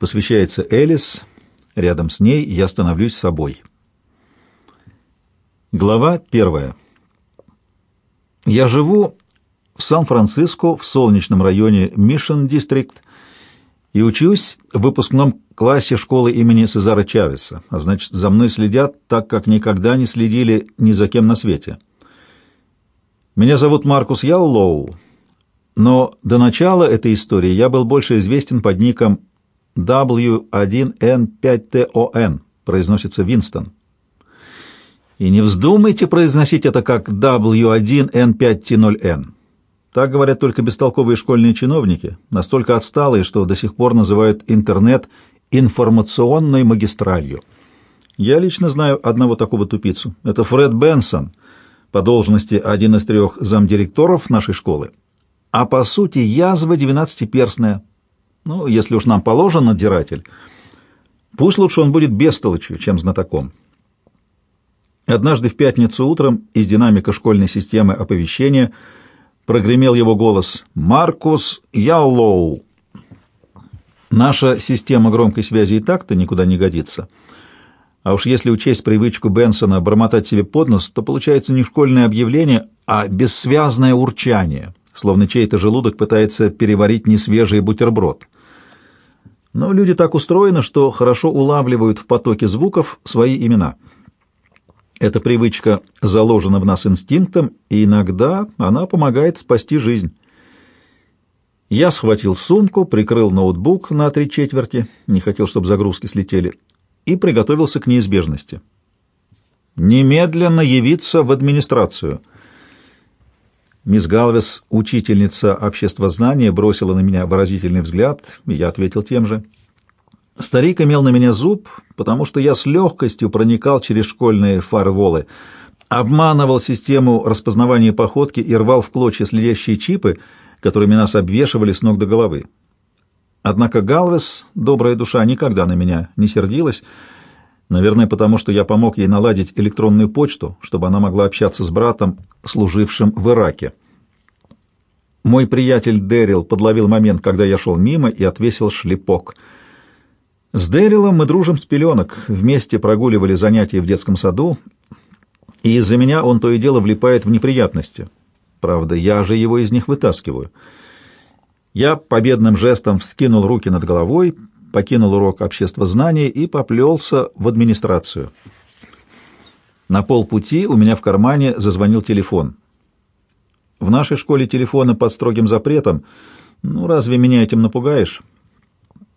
Посвящается Элис. Рядом с ней я становлюсь собой. Глава первая. Я живу в Сан-Франциско, в солнечном районе Мишен Дистрикт, и учусь в выпускном классе школы имени Сезара Чавеса, а значит, за мной следят так, как никогда не следили ни за кем на свете. Меня зовут Маркус Яллоу, но до начала этой истории я был больше известен под ником W1N5TON, произносится Винстон. И не вздумайте произносить это как W1N5T0N. Так говорят только бестолковые школьные чиновники, настолько отсталые, что до сих пор называют интернет информационной магистралью. Я лично знаю одного такого тупицу. Это Фред Бенсон, по должности один из трех замдиректоров нашей школы. А по сути язва двенадцатиперстная. Ну, если уж нам положен надзиратель, пусть лучше он будет бестолочью, чем знатоком. Однажды в пятницу утром из динамика школьной системы оповещения – прогремел его голос. «Маркус Яллоу!» Наша система громкой связи и так-то никуда не годится. А уж если учесть привычку Бенсона бормотать себе под нос, то получается не школьное объявление, а бессвязное урчание, словно чей-то желудок пытается переварить несвежий бутерброд. Но люди так устроены, что хорошо улавливают в потоке звуков свои имена — эта привычка заложена в нас инстинктом, и иногда она помогает спасти жизнь. Я схватил сумку, прикрыл ноутбук на три четверти, не хотел, чтобы загрузки слетели, и приготовился к неизбежности. «Немедленно явиться в администрацию». Мисс Галвес, учительница обществознания, бросила на меня выразительный взгляд, и я ответил тем же. Старик имел на меня зуб, потому что я с легкостью проникал через школьные фарволы, обманывал систему распознавания походки и рвал в клочья следящие чипы, которыми нас обвешивали с ног до головы. Однако Галвес, добрая душа, никогда на меня не сердилась, наверное, потому что я помог ей наладить электронную почту, чтобы она могла общаться с братом, служившим в Ираке. Мой приятель Дэрил подловил момент, когда я шел мимо, и отвесил шлепок — с Дэрилом мы дружим с пеленок, вместе прогуливали занятия в детском саду, и из-за меня он то и дело влипает в неприятности. Правда, я же его из них вытаскиваю. Я победным жестом вскинул руки над головой, покинул урок обществознания и поплелся в администрацию. На полпути у меня в кармане зазвонил телефон. В нашей школе телефоны под строгим запретом. Ну, разве меня этим напугаешь?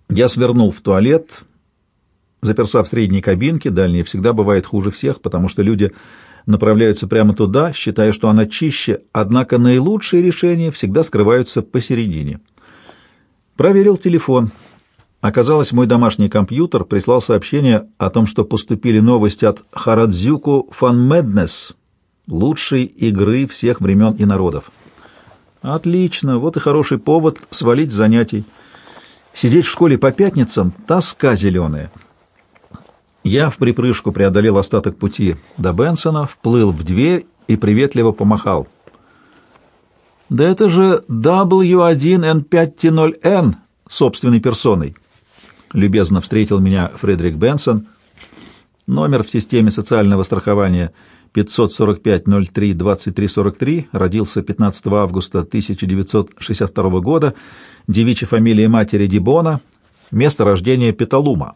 Я свернул в туалет, заперся в средней кабинке, дальняя всегда бывает хуже всех, потому что люди направляются прямо туда, считая, что она чище, однако наилучшие решения всегда скрываются посередине. Проверил телефон. Оказалось, мой домашний компьютер прислал сообщение о том, что поступили новости от Харадзюку Фан Меднес, лучшей игры всех времен и народов. Отлично, вот и хороший повод свалить с занятий. Сидеть в школе по пятницам — тоска зеленая. Я в припрыжку преодолел остаток пути до Бенсона, вплыл в дверь и приветливо помахал. «Да это же W1N5T0N собственной персоной!» Любезно встретил меня Фредерик Бенсон. Номер в системе социального страхования 545-03-2343, родился 15 августа 1962 года, девичья фамилия матери Дибона, место рождения Петалума.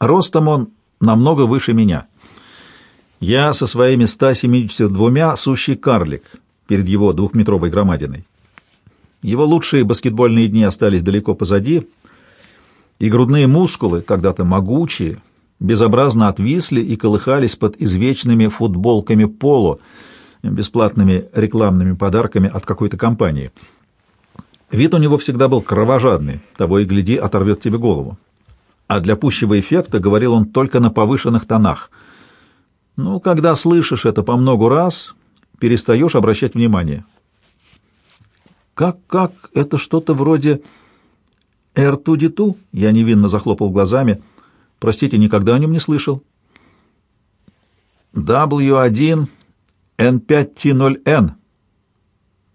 Ростом он намного выше меня. Я со своими 172 сущий карлик перед его двухметровой громадиной. Его лучшие баскетбольные дни остались далеко позади, и грудные мускулы, когда-то могучие, безобразно отвисли и колыхались под извечными футболками поло, бесплатными рекламными подарками от какой-то компании — Вид у него всегда был кровожадный, того и гляди, оторвет тебе голову. А для пущего эффекта говорил он только на повышенных тонах. Ну, когда слышишь это по много раз, перестаешь обращать внимание. «Как-как? Это что-то вроде Эртудиту?» Я невинно захлопал глазами. «Простите, никогда о нем не слышал». «W1 N5T0N»,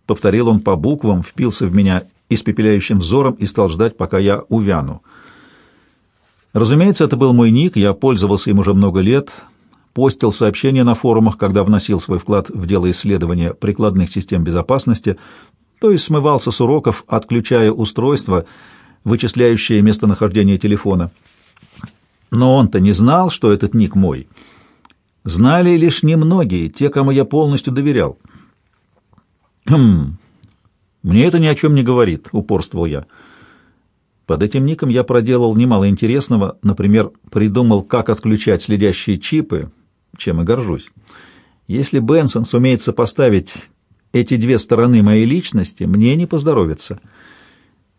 Повторил он по буквам, впился в меня испепеляющим взором и стал ждать, пока я увяну. Разумеется, это был мой ник, я пользовался им уже много лет, постил сообщения на форумах, когда вносил свой вклад в дело исследования прикладных систем безопасности, то есть смывался с уроков, отключая устройство, вычисляющее местонахождение телефона. Но он-то не знал, что этот ник мой. Знали лишь немногие, те, кому я полностью доверял. «Хм, мне это ни о чем не говорит», — упорствовал я. Под этим ником я проделал немало интересного, например, придумал, как отключать следящие чипы, чем и горжусь. Если Бенсон сумеет сопоставить эти две стороны моей личности, мне не поздоровится.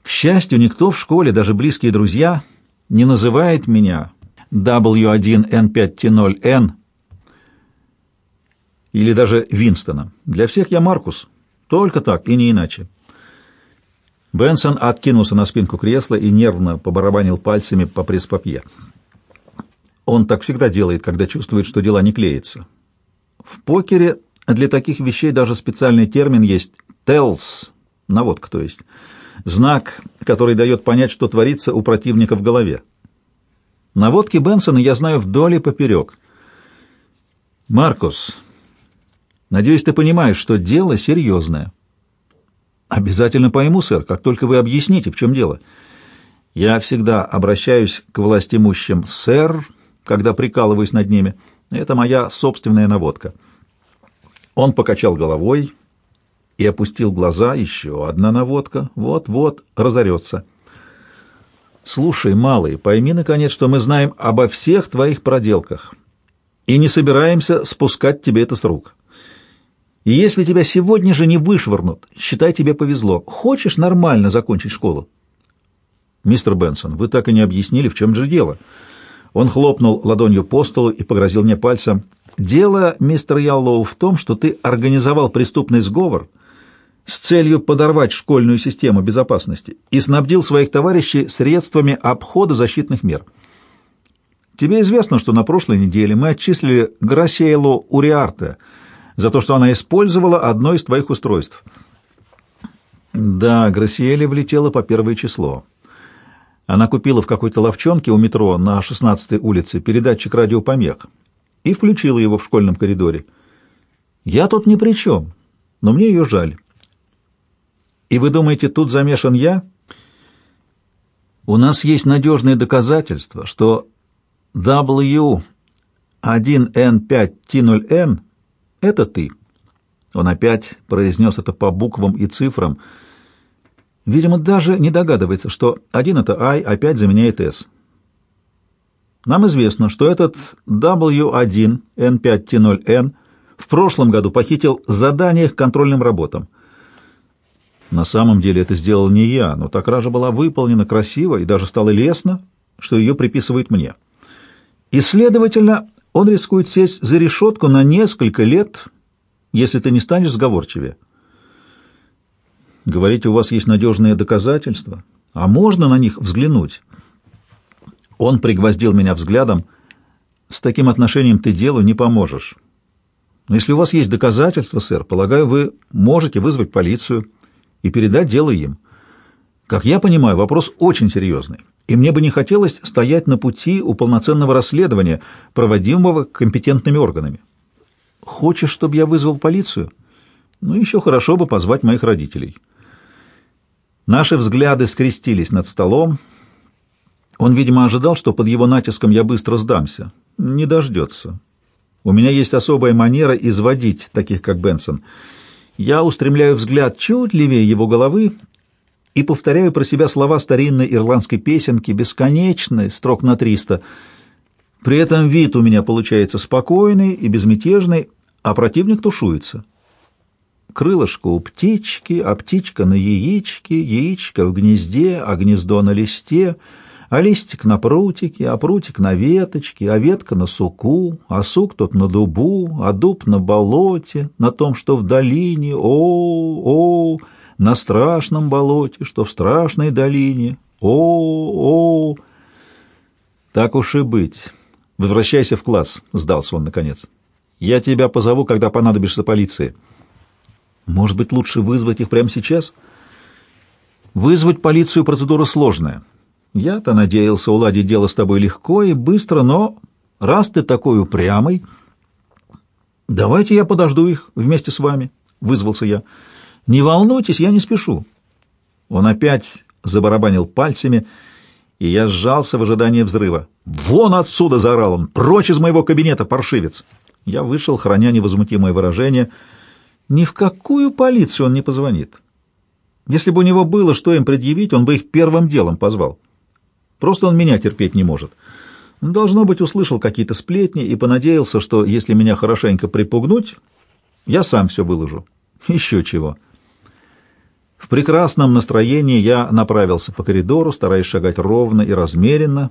К счастью, никто в школе, даже близкие друзья, не называет меня W1N5T0N или даже Винстоном. Для всех я Маркус. Только так и не иначе. Бенсон откинулся на спинку кресла и нервно побарабанил пальцами по пресс-папье. Он так всегда делает, когда чувствует, что дела не клеятся. В покере для таких вещей даже специальный термин есть «tells» — наводка, то есть. Знак, который дает понять, что творится у противника в голове. Наводки Бенсона я знаю вдоль и поперек. «Маркус, надеюсь, ты понимаешь, что дело серьезное». «Обязательно пойму, сэр, как только вы объясните, в чем дело. Я всегда обращаюсь к властимущим «сэр», когда прикалываюсь над ними. Это моя собственная наводка». Он покачал головой и опустил глаза. Еще одна наводка. Вот-вот разорется. «Слушай, малый, пойми, наконец, что мы знаем обо всех твоих проделках и не собираемся спускать тебе это с рук». И если тебя сегодня же не вышвырнут, считай, тебе повезло. Хочешь нормально закончить школу? Мистер Бенсон, вы так и не объяснили, в чем же дело. Он хлопнул ладонью по столу и погрозил мне пальцем. Дело, мистер Яллоу, в том, что ты организовал преступный сговор с целью подорвать школьную систему безопасности и снабдил своих товарищей средствами обхода защитных мер. Тебе известно, что на прошлой неделе мы отчислили Грасиэлу Уриарте – за то, что она использовала одно из твоих устройств. Да, Грасиэле влетела по первое число. Она купила в какой-то ловчонке у метро на 16-й улице передатчик радиопомех и включила его в школьном коридоре. Я тут ни при чем, но мне ее жаль. И вы думаете, тут замешан я? У нас есть надежные доказательства, что W1N5T0N это ты. Он опять произнес это по буквам и цифрам. Видимо, даже не догадывается, что один это I опять заменяет S. Нам известно, что этот W1N5T0N в прошлом году похитил задание к контрольным работам. На самом деле это сделал не я, но та кража была выполнена красиво и даже стало лестно, что ее приписывает мне. И, следовательно, он рискует сесть за решетку на несколько лет, если ты не станешь сговорчивее. Говорите, у вас есть надежные доказательства, а можно на них взглянуть? Он пригвоздил меня взглядом. С таким отношением ты делу не поможешь. Но если у вас есть доказательства, сэр, полагаю, вы можете вызвать полицию и передать дело им. Как я понимаю, вопрос очень серьезный и мне бы не хотелось стоять на пути у полноценного расследования, проводимого компетентными органами. Хочешь, чтобы я вызвал полицию? Ну, еще хорошо бы позвать моих родителей. Наши взгляды скрестились над столом. Он, видимо, ожидал, что под его натиском я быстро сдамся. Не дождется. У меня есть особая манера изводить таких, как Бенсон. Я устремляю взгляд чуть левее его головы и повторяю про себя слова старинной ирландской песенки, бесконечной, строк на триста. При этом вид у меня получается спокойный и безмятежный, а противник тушуется. Крылышко у птички, а птичка на яичке, яичко в гнезде, а гнездо на листе, а листик на прутике, а прутик на веточке, а ветка на суку, а сук тот на дубу, а дуб на болоте, на том, что в долине, о, о, на страшном болоте, что в страшной долине. О, о, так уж и быть. Возвращайся в класс, сдался он наконец. Я тебя позову, когда понадобишься полиции. Может быть, лучше вызвать их прямо сейчас? Вызвать полицию процедура сложная. Я-то надеялся уладить дело с тобой легко и быстро, но раз ты такой упрямый... Давайте я подожду их вместе с вами, — вызвался я. Не волнуйтесь, я не спешу. Он опять забарабанил пальцами, и я сжался в ожидании взрыва. «Вон отсюда!» — заорал он. «Прочь из моего кабинета, паршивец!» Я вышел, храня невозмутимое выражение. Ни в какую полицию он не позвонит. Если бы у него было что им предъявить, он бы их первым делом позвал. Просто он меня терпеть не может. Должно быть, услышал какие-то сплетни и понадеялся, что если меня хорошенько припугнуть, я сам все выложу. Еще чего. В прекрасном настроении я направился по коридору, стараясь шагать ровно и размеренно,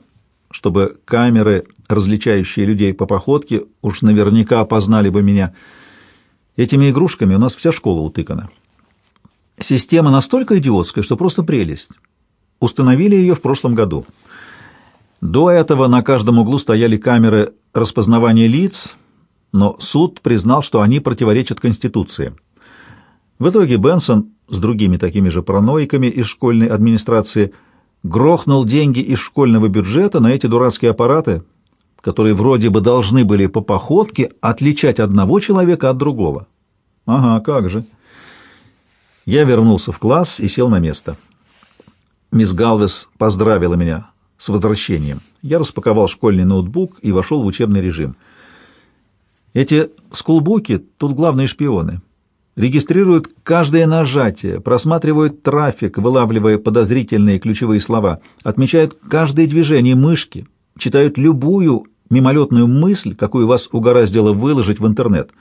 чтобы камеры, различающие людей по походке, уж наверняка опознали бы меня. Этими игрушками у нас вся школа утыкана. Система настолько идиотская, что просто прелесть. Установили ее в прошлом году. До этого на каждом углу стояли камеры распознавания лиц, но суд признал, что они противоречат Конституции. В итоге Бенсон с другими такими же параноиками из школьной администрации грохнул деньги из школьного бюджета на эти дурацкие аппараты, которые вроде бы должны были по походке отличать одного человека от другого. Ага, как же. Я вернулся в класс и сел на место. Мисс Галвес поздравила меня с возвращением. Я распаковал школьный ноутбук и вошел в учебный режим. Эти скулбуки тут главные шпионы регистрируют каждое нажатие, просматривают трафик, вылавливая подозрительные ключевые слова, отмечают каждое движение мышки, читают любую мимолетную мысль, какую вас угораздило выложить в интернет.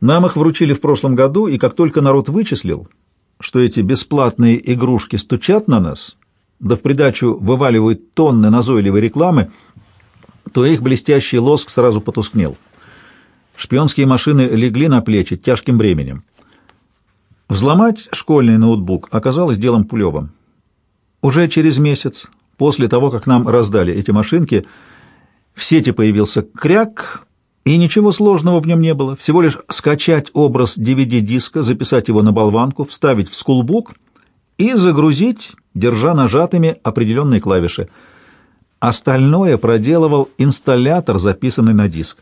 Нам их вручили в прошлом году, и как только народ вычислил, что эти бесплатные игрушки стучат на нас, да в придачу вываливают тонны назойливой рекламы, то их блестящий лоск сразу потускнел. Шпионские машины легли на плечи тяжким бременем. Взломать школьный ноутбук оказалось делом пулевым. Уже через месяц, после того, как нам раздали эти машинки, в сети появился кряк, и ничего сложного в нем не было. Всего лишь скачать образ DVD-диска, записать его на болванку, вставить в скулбук и загрузить, держа нажатыми определенные клавиши. Остальное проделывал инсталлятор, записанный на диск.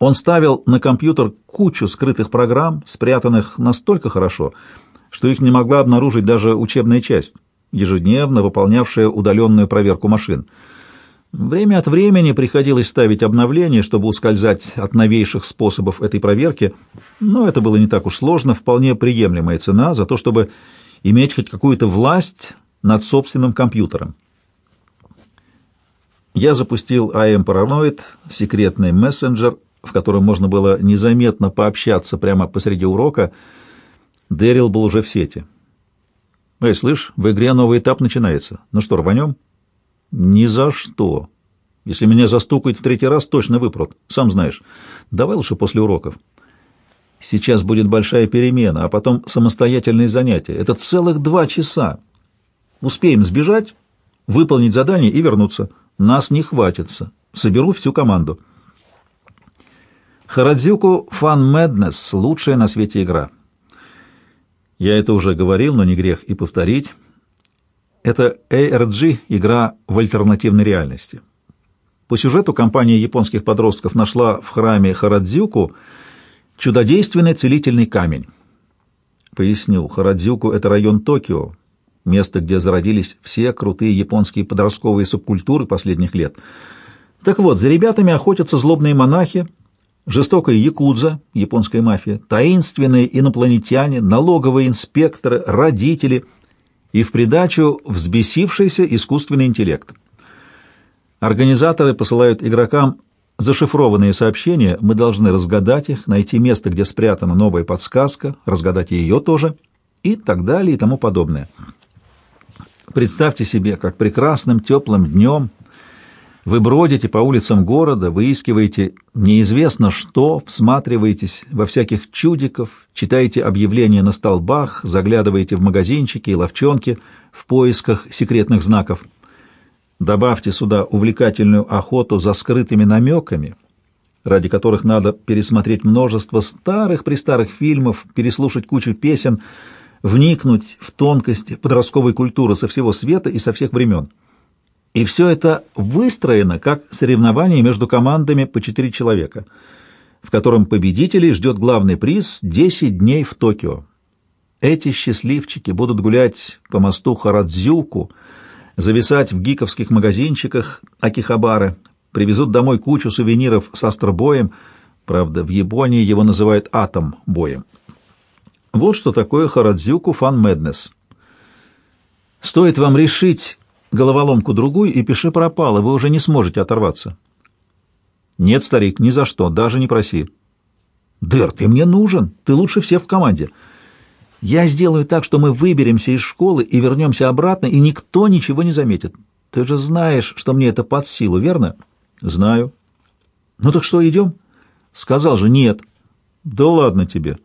Он ставил на компьютер кучу скрытых программ, спрятанных настолько хорошо, что их не могла обнаружить даже учебная часть, ежедневно выполнявшая удаленную проверку машин. Время от времени приходилось ставить обновления, чтобы ускользать от новейших способов этой проверки, но это было не так уж сложно, вполне приемлемая цена за то, чтобы иметь хоть какую-то власть над собственным компьютером. Я запустил AM Paranoid, секретный мессенджер, в котором можно было незаметно пообщаться прямо посреди урока, Дэрил был уже в сети. «Эй, слышь, в игре новый этап начинается. Ну что, рванем?» «Ни за что. Если меня застукают в третий раз, точно выпрут. Сам знаешь. Давай лучше после уроков. Сейчас будет большая перемена, а потом самостоятельные занятия. Это целых два часа. Успеем сбежать, выполнить задание и вернуться. Нас не хватится. Соберу всю команду». Харадзюку Fun Madness — лучшая на свете игра. Я это уже говорил, но не грех и повторить. Это ARG — игра в альтернативной реальности. По сюжету компания японских подростков нашла в храме Харадзюку чудодейственный целительный камень. Поясню, Харадзюку — это район Токио, место, где зародились все крутые японские подростковые субкультуры последних лет. Так вот, за ребятами охотятся злобные монахи, жестокая якудза, японская мафия, таинственные инопланетяне, налоговые инспекторы, родители и в придачу взбесившийся искусственный интеллект. Организаторы посылают игрокам зашифрованные сообщения, мы должны разгадать их, найти место, где спрятана новая подсказка, разгадать ее тоже и так далее и тому подобное. Представьте себе, как прекрасным теплым днем – вы бродите по улицам города, выискиваете неизвестно что, всматриваетесь во всяких чудиков, читаете объявления на столбах, заглядываете в магазинчики и ловчонки в поисках секретных знаков. Добавьте сюда увлекательную охоту за скрытыми намеками, ради которых надо пересмотреть множество старых-престарых фильмов, переслушать кучу песен, вникнуть в тонкость подростковой культуры со всего света и со всех времен. И все это выстроено как соревнование между командами по четыре человека, в котором победителей ждет главный приз — 10 дней в Токио. Эти счастливчики будут гулять по мосту Харадзюку, зависать в гиковских магазинчиках Акихабары, привезут домой кучу сувениров с астробоем, правда, в Японии его называют атом-боем. Вот что такое Харадзюку Фан Меднес. Стоит вам решить головоломку другую, и пиши пропало, вы уже не сможете оторваться. Нет, старик, ни за что, даже не проси. Дэр, ты мне нужен, ты лучше всех в команде. Я сделаю так, что мы выберемся из школы и вернемся обратно, и никто ничего не заметит. Ты же знаешь, что мне это под силу, верно? Знаю. Ну так что, идем? Сказал же нет. Да ладно тебе.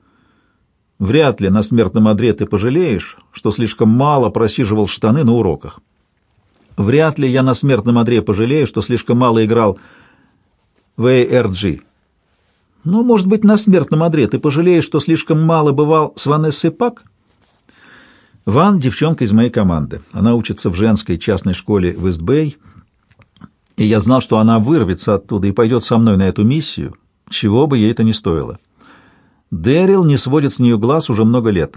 Вряд ли на смертном одре ты пожалеешь, что слишком мало просиживал штаны на уроках. Вряд ли я на смертном одре пожалею, что слишком мало играл в ARG. Ну, может быть, на смертном одре ты пожалеешь, что слишком мало бывал с Ванессой Пак? Ван — девчонка из моей команды. Она учится в женской частной школе в Истбэй, и я знал, что она вырвется оттуда и пойдет со мной на эту миссию, чего бы ей это ни стоило. Дэрил не сводит с нее глаз уже много лет.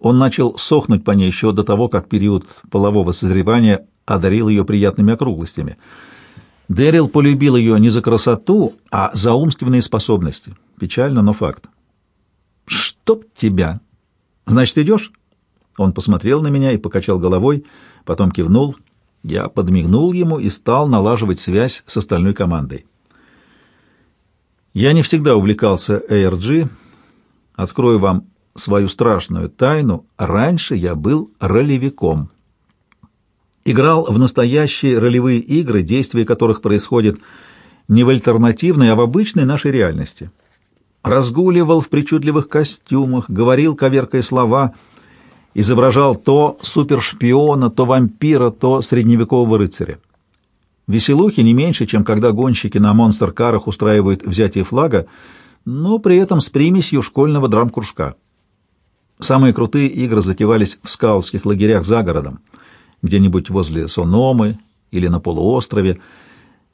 Он начал сохнуть по ней еще до того, как период полового созревания одарил ее приятными округлостями. Дэрил полюбил ее не за красоту, а за умственные способности. Печально, но факт. «Чтоб тебя!» «Значит, идешь?» Он посмотрел на меня и покачал головой, потом кивнул. Я подмигнул ему и стал налаживать связь с остальной командой. Я не всегда увлекался ARG. Открою вам свою страшную тайну. Раньше я был ролевиком играл в настоящие ролевые игры, действия которых происходят не в альтернативной, а в обычной нашей реальности. Разгуливал в причудливых костюмах, говорил, коверкая слова, изображал то супершпиона, то вампира, то средневекового рыцаря. Веселухи не меньше, чем когда гонщики на монстр-карах устраивают взятие флага, но при этом с примесью школьного драм-кружка. Самые крутые игры затевались в скаутских лагерях за городом где-нибудь возле Сономы или на полуострове.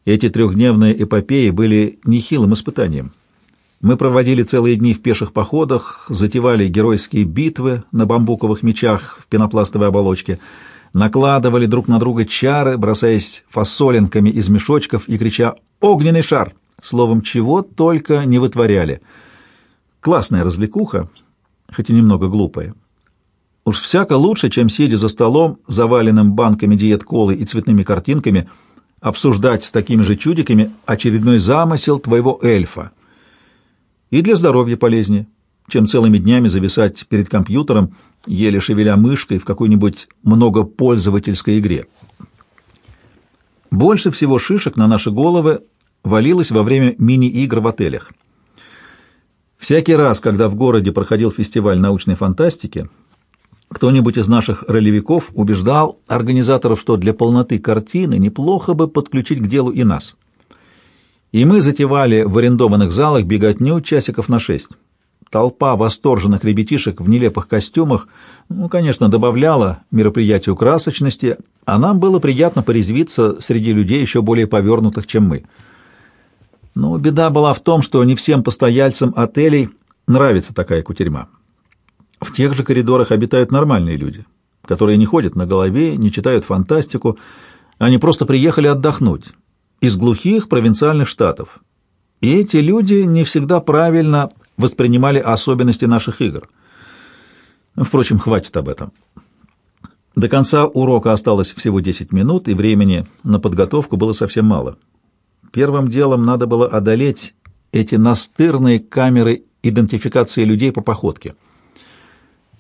Эти трехдневные эпопеи были нехилым испытанием. Мы проводили целые дни в пеших походах, затевали геройские битвы на бамбуковых мечах в пенопластовой оболочке, накладывали друг на друга чары, бросаясь фасолинками из мешочков и крича «Огненный шар!» Словом, чего только не вытворяли. Классная развлекуха, хоть и немного глупая. Уж всяко лучше, чем сидя за столом, заваленным банками диет-колы и цветными картинками, обсуждать с такими же чудиками очередной замысел твоего эльфа. И для здоровья полезнее, чем целыми днями зависать перед компьютером, еле шевеля мышкой в какой-нибудь многопользовательской игре. Больше всего шишек на наши головы валилось во время мини-игр в отелях. Всякий раз, когда в городе проходил фестиваль научной фантастики, кто-нибудь из наших ролевиков убеждал организаторов, что для полноты картины неплохо бы подключить к делу и нас. И мы затевали в арендованных залах беготню часиков на шесть. Толпа восторженных ребятишек в нелепых костюмах, ну, конечно, добавляла мероприятию красочности, а нам было приятно порезвиться среди людей еще более повернутых, чем мы. Но беда была в том, что не всем постояльцам отелей нравится такая кутерьма. В тех же коридорах обитают нормальные люди, которые не ходят на голове, не читают фантастику, они просто приехали отдохнуть из глухих провинциальных штатов. И эти люди не всегда правильно воспринимали особенности наших игр. Впрочем, хватит об этом. До конца урока осталось всего 10 минут, и времени на подготовку было совсем мало. Первым делом надо было одолеть эти настырные камеры идентификации людей по походке —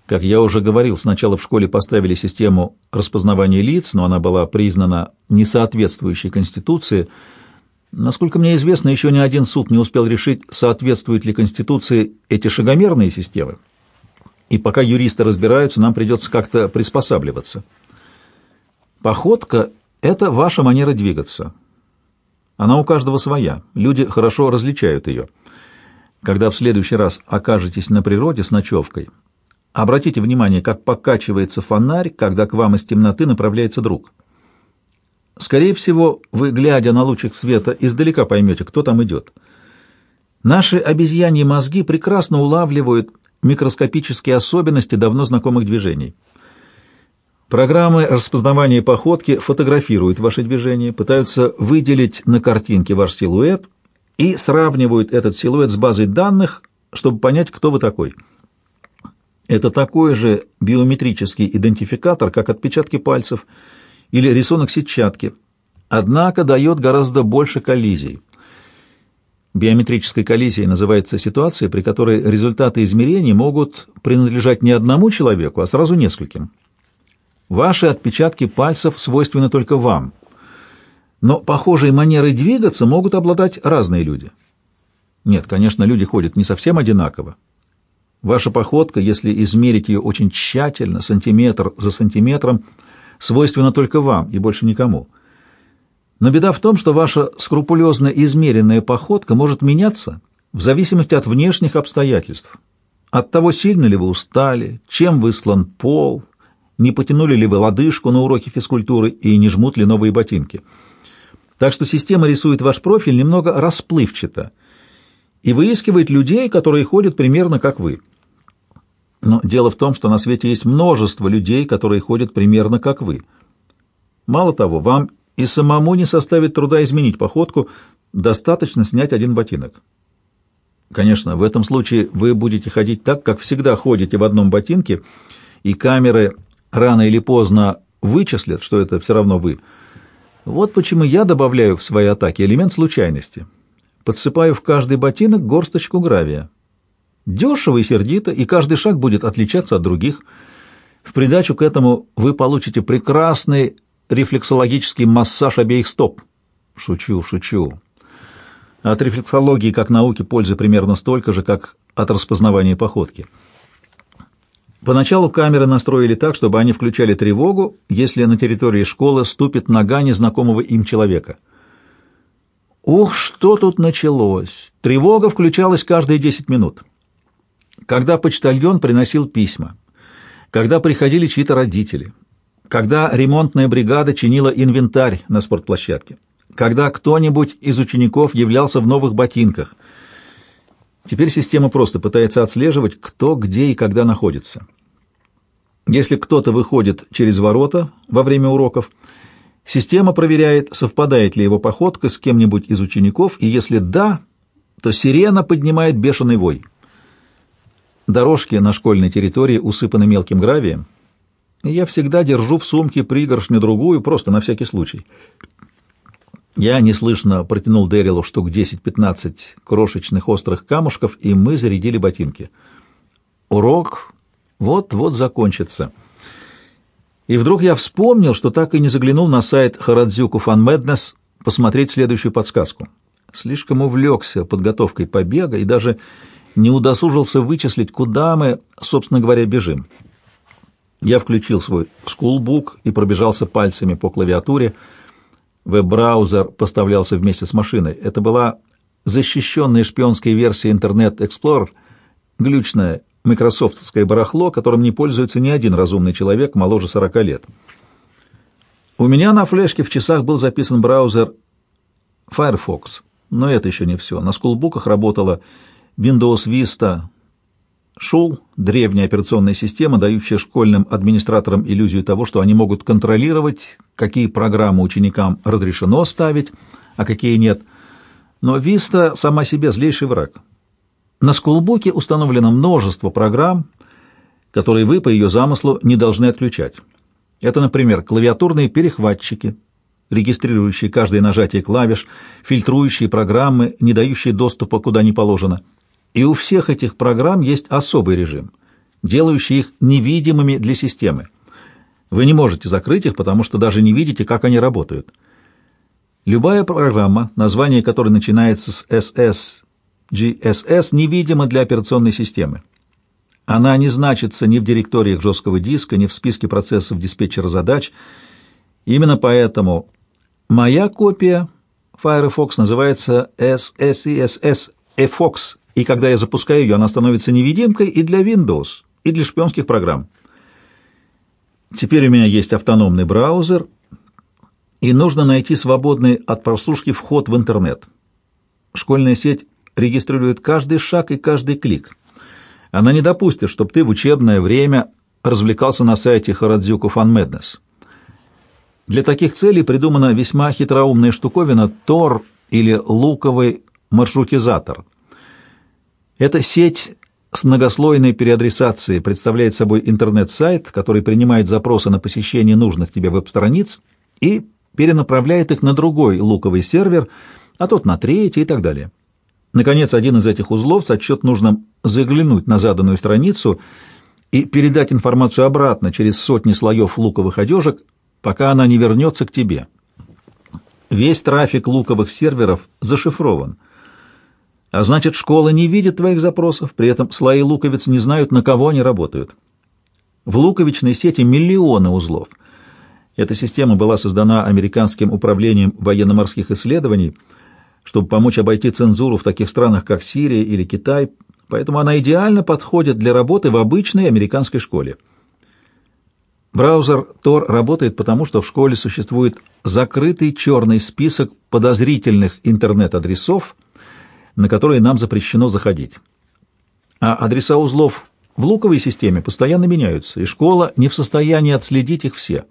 как я уже говорил, сначала в школе поставили систему распознавания лиц, но она была признана несоответствующей Конституции. Насколько мне известно, еще ни один суд не успел решить, соответствуют ли Конституции эти шагомерные системы. И пока юристы разбираются, нам придется как-то приспосабливаться. Походка — это ваша манера двигаться. Она у каждого своя. Люди хорошо различают ее. Когда в следующий раз окажетесь на природе с ночевкой — Обратите внимание, как покачивается фонарь, когда к вам из темноты направляется друг. Скорее всего, вы, глядя на лучик света, издалека поймете, кто там идет. Наши обезьяньи мозги прекрасно улавливают микроскопические особенности давно знакомых движений. Программы распознавания походки фотографируют ваши движения, пытаются выделить на картинке ваш силуэт и сравнивают этот силуэт с базой данных, чтобы понять, кто вы такой. Это такой же биометрический идентификатор, как отпечатки пальцев или рисунок сетчатки, однако дает гораздо больше коллизий. Биометрической коллизией называется ситуация, при которой результаты измерений могут принадлежать не одному человеку, а сразу нескольким. Ваши отпечатки пальцев свойственны только вам, но похожей манерой двигаться могут обладать разные люди. Нет, конечно, люди ходят не совсем одинаково, Ваша походка, если измерить ее очень тщательно, сантиметр за сантиметром, свойственна только вам и больше никому. Но беда в том, что ваша скрупулезно измеренная походка может меняться в зависимости от внешних обстоятельств. От того, сильно ли вы устали, чем выслан пол, не потянули ли вы лодыжку на уроке физкультуры и не жмут ли новые ботинки. Так что система рисует ваш профиль немного расплывчато и выискивает людей, которые ходят примерно как вы. Но дело в том, что на свете есть множество людей, которые ходят примерно как вы. Мало того, вам и самому не составит труда изменить походку, достаточно снять один ботинок. Конечно, в этом случае вы будете ходить так, как всегда ходите в одном ботинке, и камеры рано или поздно вычислят, что это все равно вы. Вот почему я добавляю в свои атаки элемент случайности. Подсыпаю в каждый ботинок горсточку гравия. Дешево и сердито, и каждый шаг будет отличаться от других. В придачу к этому вы получите прекрасный рефлексологический массаж обеих стоп. Шучу, шучу. От рефлексологии как науки пользы примерно столько же, как от распознавания походки. Поначалу камеры настроили так, чтобы они включали тревогу, если на территории школы ступит нога незнакомого им человека. Ух, что тут началось! Тревога включалась каждые 10 минут когда почтальон приносил письма, когда приходили чьи-то родители, когда ремонтная бригада чинила инвентарь на спортплощадке, когда кто-нибудь из учеников являлся в новых ботинках. Теперь система просто пытается отслеживать, кто где и когда находится. Если кто-то выходит через ворота во время уроков, система проверяет, совпадает ли его походка с кем-нибудь из учеников, и если да, то сирена поднимает бешеный вой. Дорожки на школьной территории усыпаны мелким гравием, я всегда держу в сумке пригоршню другую, просто на всякий случай. Я неслышно протянул Дэрилу штук 10-15 крошечных острых камушков, и мы зарядили ботинки. Урок вот-вот закончится. И вдруг я вспомнил, что так и не заглянул на сайт Харадзюку Фан Меднес посмотреть следующую подсказку. Слишком увлекся подготовкой побега и даже не удосужился вычислить, куда мы, собственно говоря, бежим. Я включил свой скулбук и пробежался пальцами по клавиатуре. Веб-браузер поставлялся вместе с машиной. Это была защищенная шпионская версия Internet Explorer, глючное микрософтовское барахло, которым не пользуется ни один разумный человек моложе 40 лет. У меня на флешке в часах был записан браузер Firefox, но это еще не все. На скулбуках работала Windows Vista шел, древняя операционная система, дающая школьным администраторам иллюзию того, что они могут контролировать, какие программы ученикам разрешено ставить, а какие нет. Но Vista сама себе злейший враг. На скулбуке установлено множество программ, которые вы по ее замыслу не должны отключать. Это, например, клавиатурные перехватчики, регистрирующие каждое нажатие клавиш, фильтрующие программы, не дающие доступа куда не положено – и у всех этих программ есть особый режим, делающий их невидимыми для системы. Вы не можете закрыть их, потому что даже не видите, как они работают. Любая программа, название которой начинается с SS, GSS, невидима для операционной системы. Она не значится ни в директориях жесткого диска, ни в списке процессов диспетчера задач. Именно поэтому моя копия Firefox называется SSISS EFOX и когда я запускаю ее, она становится невидимкой и для Windows, и для шпионских программ. Теперь у меня есть автономный браузер, и нужно найти свободный от прослушки вход в интернет. Школьная сеть регистрирует каждый шаг и каждый клик. Она не допустит, чтобы ты в учебное время развлекался на сайте Харадзюку Фан Меднес. Для таких целей придумана весьма хитроумная штуковина Тор или луковый маршрутизатор. Эта сеть с многослойной переадресацией представляет собой интернет-сайт, который принимает запросы на посещение нужных тебе веб-страниц и перенаправляет их на другой луковый сервер, а тот на третий и так далее. Наконец, один из этих узлов сочет нужным заглянуть на заданную страницу и передать информацию обратно через сотни слоев луковых одежек, пока она не вернется к тебе. Весь трафик луковых серверов зашифрован. А значит, школа не видит твоих запросов, при этом слои луковиц не знают, на кого они работают. В луковичной сети миллионы узлов. Эта система была создана американским управлением военно-морских исследований, чтобы помочь обойти цензуру в таких странах, как Сирия или Китай, поэтому она идеально подходит для работы в обычной американской школе. Браузер Tor работает потому, что в школе существует закрытый черный список подозрительных интернет-адресов, на которые нам запрещено заходить. А адреса узлов в луковой системе постоянно меняются, и школа не в состоянии отследить их все.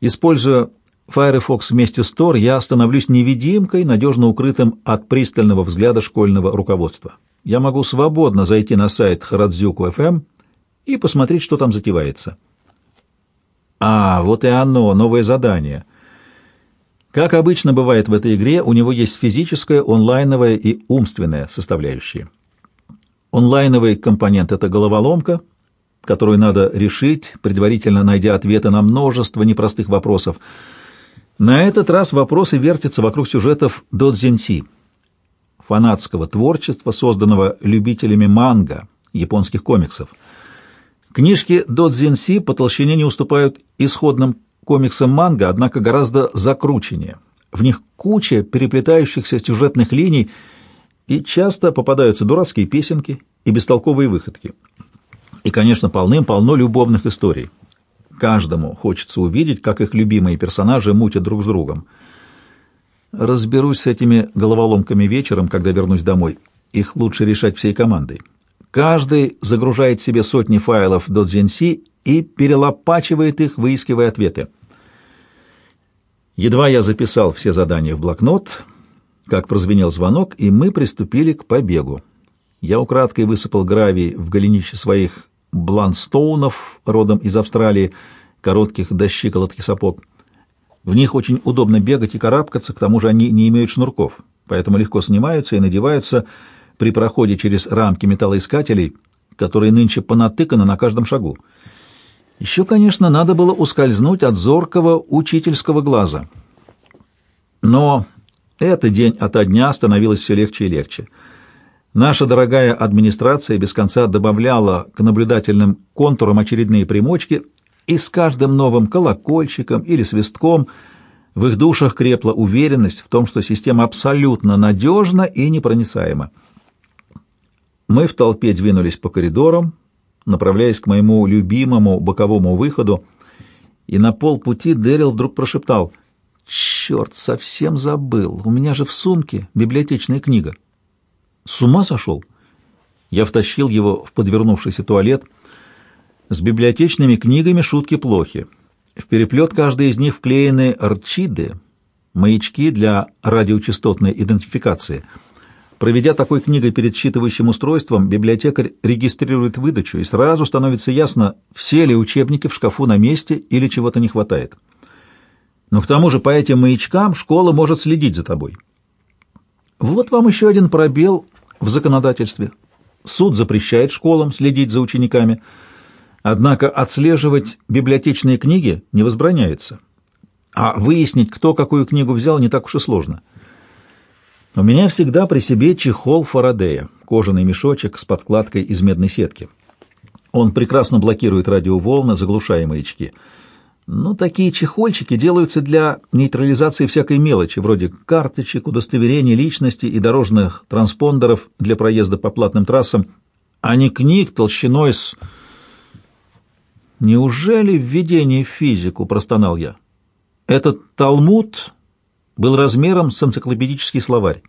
Используя Firefox вместе с Tor, я становлюсь невидимкой, надежно укрытым от пристального взгляда школьного руководства. Я могу свободно зайти на сайт Харадзюку.фм и посмотреть, что там затевается. А, вот и оно, новое задание. Как обычно бывает в этой игре, у него есть физическая, онлайновая и умственная составляющие. Онлайновый компонент — это головоломка, которую надо решить, предварительно найдя ответы на множество непростых вопросов. На этот раз вопросы вертятся вокруг сюжетов додзинси, фанатского творчества, созданного любителями манга, японских комиксов — Книжки Додзинси по толщине не уступают исходным комиксам манга, однако гораздо закрученнее. В них куча переплетающихся сюжетных линий, и часто попадаются дурацкие песенки и бестолковые выходки. И, конечно, полным-полно любовных историй. Каждому хочется увидеть, как их любимые персонажи мутят друг с другом. Разберусь с этими головоломками вечером, когда вернусь домой. Их лучше решать всей командой. Каждый загружает себе сотни файлов .dzinc и перелопачивает их, выискивая ответы. Едва я записал все задания в блокнот, как прозвенел звонок, и мы приступили к побегу. Я украдкой высыпал гравий в голенище своих бланстоунов, родом из Австралии, коротких до щиколотки сапог. В них очень удобно бегать и карабкаться, к тому же они не имеют шнурков, поэтому легко снимаются и надеваются, при проходе через рамки металлоискателей, которые нынче понатыканы на каждом шагу. Еще, конечно, надо было ускользнуть от зоркого учительского глаза. Но это день ото дня становилось все легче и легче. Наша дорогая администрация без конца добавляла к наблюдательным контурам очередные примочки, и с каждым новым колокольчиком или свистком в их душах крепла уверенность в том, что система абсолютно надежна и непроницаема. Мы в толпе двинулись по коридорам, направляясь к моему любимому боковому выходу, и на полпути Дэрил вдруг прошептал «Черт, совсем забыл, у меня же в сумке библиотечная книга». «С ума сошел?» Я втащил его в подвернувшийся туалет. С библиотечными книгами шутки плохи. В переплет каждой из них вклеены рчиды, маячки для радиочастотной идентификации — Проведя такой книгой перед считывающим устройством, библиотекарь регистрирует выдачу, и сразу становится ясно, все ли учебники в шкафу на месте или чего-то не хватает. Но к тому же по этим маячкам школа может следить за тобой. Вот вам еще один пробел в законодательстве. Суд запрещает школам следить за учениками, однако отслеживать библиотечные книги не возбраняется. А выяснить, кто какую книгу взял, не так уж и сложно. У меня всегда при себе чехол Фарадея, кожаный мешочек с подкладкой из медной сетки. Он прекрасно блокирует радиоволны, заглушая маячки. Но такие чехольчики делаются для нейтрализации всякой мелочи, вроде карточек, удостоверений личности и дорожных транспондеров для проезда по платным трассам, а не книг толщиной с Неужели введение в физику, простонал я. Этот Талмуд был размером с энциклопедический словарь.